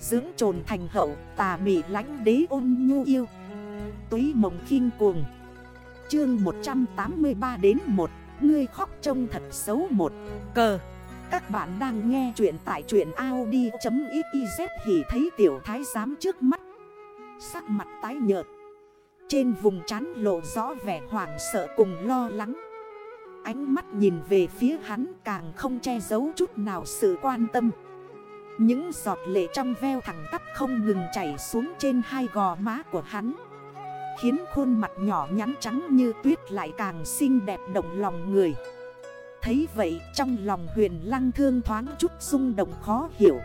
Dưỡng trồn thành hậu, tà mị lánh đế ôn nhu yêu. Túy mộng khinh cuồng. Chương 183 đến 1 Ngươi khóc trông thật xấu một. Cờ. Các bạn đang nghe chuyện tại chuyện Audi.xyz thì thấy tiểu thái giám trước mắt. Sắc mặt tái nhợt. Trên vùng trán lộ rõ vẻ hoảng sợ cùng lo lắng. Ánh mắt nhìn về phía hắn càng không che giấu chút nào sự quan tâm. Những giọt lệ trong veo thẳng tắp không ngừng chảy xuống trên hai gò má của hắn. Khiến khuôn mặt nhỏ nhắn trắng như tuyết lại càng xinh đẹp động lòng người. Thấy vậy, trong lòng huyền lăng thương thoáng chút rung động khó hiểu.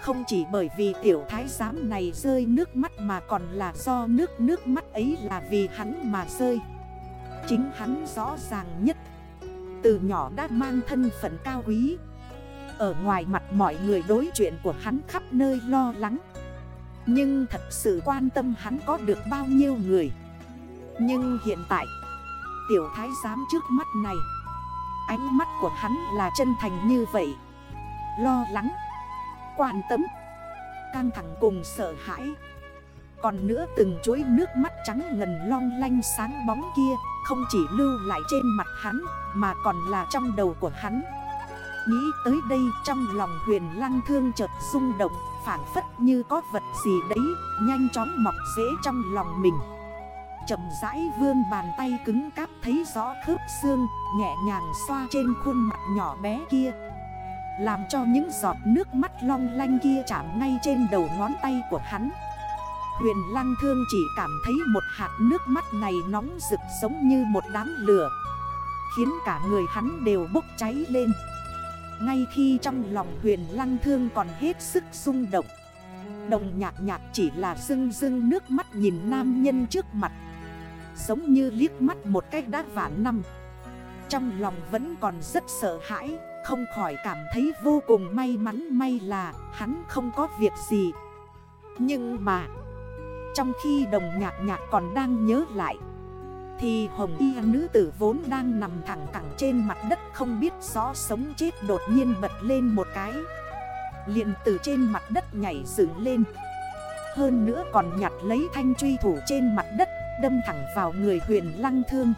Không chỉ bởi vì tiểu thái giám này rơi nước mắt mà còn là do nước nước mắt ấy là vì hắn mà rơi. Chính hắn rõ ràng nhất. Từ nhỏ đã mang thân phận cao quý ở ngoài mặt mọi người đối chuyện của hắn khắp nơi lo lắng. Nhưng thật sự quan tâm hắn có được bao nhiêu người. Nhưng hiện tại, Tiểu thái giám trước mắt này, Ánh mắt của hắn là chân thành như vậy. Lo lắng, Quan tâm, Căng thẳng cùng sợ hãi. Còn nữa từng chuỗi nước mắt trắng ngần long lanh sáng bóng kia Không chỉ lưu lại trên mặt hắn, Mà còn là trong đầu của hắn. Nghĩ tới đây trong lòng huyền lăng thương chợt rung động, Phản phất như có vật gì đấy, Nhanh chóng mọc dễ trong lòng mình. Chậm rãi vương bàn tay cứng cáp thấy rõ khớp xương, Nhẹ nhàng xoa trên khuôn mặt nhỏ bé kia. Làm cho những giọt nước mắt long lanh kia chạm ngay trên đầu ngón tay của hắn. Huyền lăng thương chỉ cảm thấy một hạt nước mắt này nóng rực giống như một đám lửa, Khiến cả người hắn đều bốc cháy lên ngay khi trong lòng huyền lăng thương còn hết sức rung động, Đồng nhạc nhạc chỉ là dưng dưng nước mắt nhìn nam nhân trước mặt, Giống như liếc mắt một cách đã vạn năm. Trong lòng vẫn còn rất sợ hãi, Không khỏi cảm thấy vô cùng may mắn, may là hắn không có việc gì. Nhưng mà, Trong khi đồng nhạc nhạc còn đang nhớ lại thì hồng y nữ tử vốn đang nằm thẳng cẳng trên mặt đất không biết rõ sống chết đột nhiên bật lên một cái. Liền từ trên mặt đất nhảy dựng lên. Hơn nữa còn nhặt lấy thanh truy thủ trên mặt đất, Đâm thẳng vào người huyền lăng thương.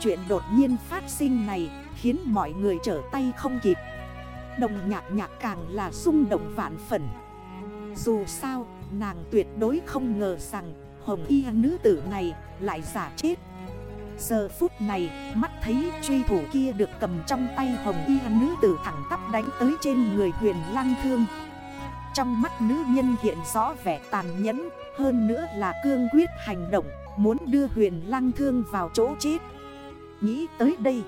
Chuyện đột nhiên phát sinh này khiến mọi người trở tay không kịp. Đồng nhạc nhạc càng là xung động vạn phần. Dù sao, nàng tuyệt đối không ngờ rằng Hồng y nữ tử này lại giả chết. Giờ phút này, mắt thấy truy thủ kia được cầm trong tay hồng y nữ tử thẳng tắp đánh tới trên người huyền lang thương. Trong mắt nữ nhân hiện rõ vẻ tàn nhẫn, Hơn nữa là cương quyết hành động, Muốn đưa huyền lang thương vào chỗ chết. Nghĩ tới đây,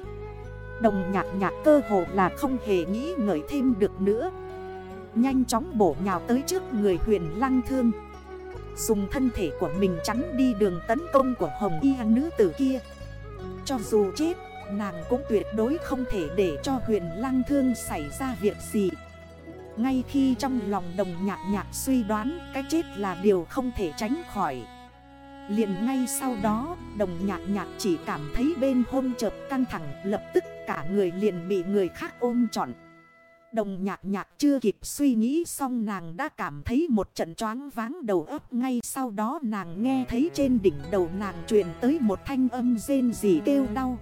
Đồng nhạc nhạc cơ hồ là không hề nghĩ ngợi thêm được nữa. Nhanh chóng bổ nhào tới trước người huyền lăng thương. Dùng thân thể của mình chắn đi đường tấn công của hồng y nữ tử kia cho dù chết, nàng cũng tuyệt đối không thể để cho huyền lăng thương xảy ra việc gì. Ngay khi trong lòng đồng nhạc nhạc suy đoán cái chết là điều không thể tránh khỏi liền ngay sau đó đồng nhạc nhạc chỉ cảm thấy bên hông chợt căng thẳng Lập tức cả người liền bị người khác ôm trọn. Đồng nhạc nhạc chưa kịp suy nghĩ xong nàng đã cảm thấy một trận choáng váng đầu ấp ngay sau đó nàng nghe thấy trên đỉnh đầu nàng truyền tới một thanh âm rên rỉ kêu đau.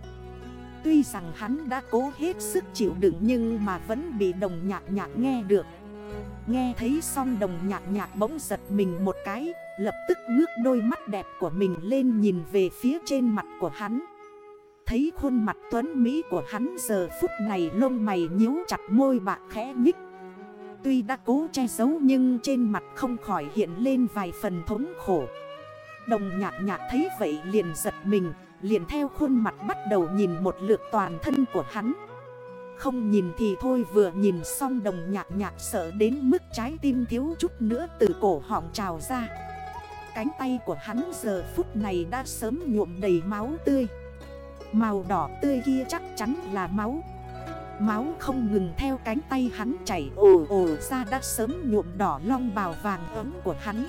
Tuy rằng hắn đã cố hết sức chịu đựng nhưng mà vẫn bị đồng nhạc nhạc nghe được. Nghe thấy xong đồng nhạc nhạc bỗng giật mình một cái, lập tức ngước đôi mắt đẹp của mình lên nhìn về phía trên mặt của hắn. Thấy khuôn mặt tuấn Mỹ của hắn giờ phút này lông mày nhíu chặt môi bạc khẽ nhích. Tuy đã cố che giấu nhưng trên mặt không khỏi hiện lên vài phần thống khổ. Đồng nhạc nhạc thấy vậy liền giật mình, Liền theo khuôn mặt bắt đầu nhìn một lượt toàn thân của hắn. Không nhìn thì thôi, vừa nhìn xong đồng nhạc nhạc sợ đến mức trái tim thiếu chút nữa từ cổ họng trào ra. Cánh tay của hắn giờ phút này đã sớm nhuộm đầy máu tươi. Màu đỏ tươi kia chắc chắn là máu. Máu không ngừng theo cánh tay hắn chảy ồ ồ ra đã sớm nhuộm đỏ long bào vàng ấm của hắn.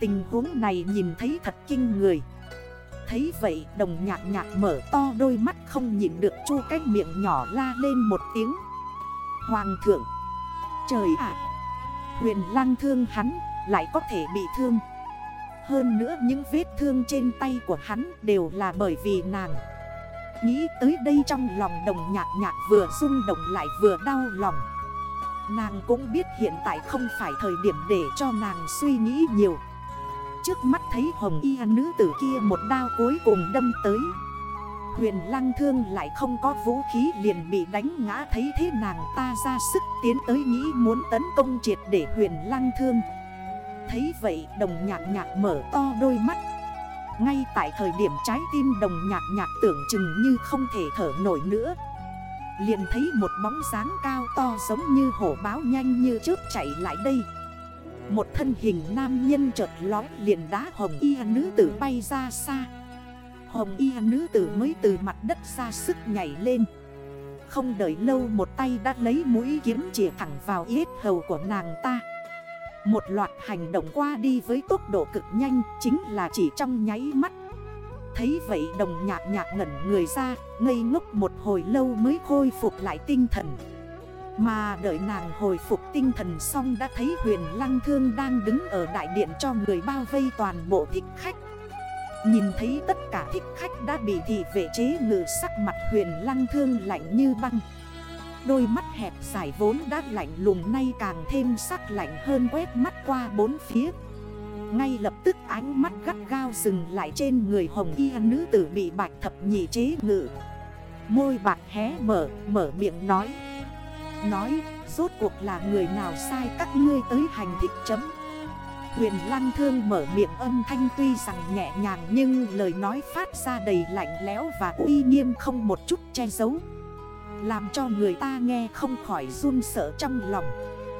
Tình huống này nhìn thấy thật kinh người. Thấy vậy, đồng nhạc nhạc mở to đôi mắt không nhìn được chu cái miệng nhỏ la lên một tiếng. Hoàng thượng! Trời ạ! Huyền lang thương hắn, lại có thể bị thương. Hơn nữa những vết thương trên tay của hắn đều là bởi vì nàng. Nghĩ tới đây trong lòng đồng nhạc nhạc vừa rung động lại vừa đau lòng. Nàng cũng biết hiện tại không phải thời điểm để cho nàng suy nghĩ nhiều. Trước mắt thấy hồng y nữ tử kia một đao cuối cùng đâm tới. Huyền lăng thương lại không có vũ khí liền bị đánh ngã thấy thế nàng ta ra sức tiến tới nghĩ muốn tấn công triệt để huyền lăng thương. Thấy vậy đồng nhạc nhạc mở to đôi mắt. Ngay tại thời điểm trái tim đồng nhạc nhạc tưởng chừng như không thể thở nổi nữa. Liền thấy một bóng dáng cao to giống như hổ báo nhanh như trước chạy lại đây. Một thân hình nam nhân chợt lói liền đá hồng y nữ tử bay ra xa. Hồng y nữ tử mới từ mặt đất ra sức nhảy lên. Không đợi lâu một tay đã lấy mũi kiếm chỉa thẳng vào yết hầu của nàng ta. Một loạt hành động qua đi với tốc độ cực nhanh Chính là chỉ trong nháy mắt. Thấy vậy đồng nhạc nhạc ngẩn người ra, Ngây ngốc một hồi lâu mới khôi phục lại tinh thần. Mà đợi nàng hồi phục tinh thần xong đã thấy huyền lăng thương đang đứng ở đại điện cho người bao vây toàn bộ thích khách. Nhìn thấy tất cả thích khách đã bị thị vệ chế ngự sắc mặt huyền lăng thương lạnh như băng. Đôi mắt hẹp dài vốn đã lạnh lùng nay càng thêm sắc lạnh hơn quét mắt qua bốn phía. Ngay lập tức ánh mắt gắt gao dừng lại trên người hồng y nữ tử bị bạch thập nhị chế ngự. Môi bạc hé mở, mở miệng nói. Nói, rốt cuộc là người nào sai các ngươi tới hành thích chấm Huyền Lăng Thương mở miệng âm thanh tuy rằng nhẹ nhàng nhưng lời nói phát ra đầy lạnh lẽo và uy nghiêm không một chút che giấu. Làm cho người ta nghe không khỏi run sợ trong lòng.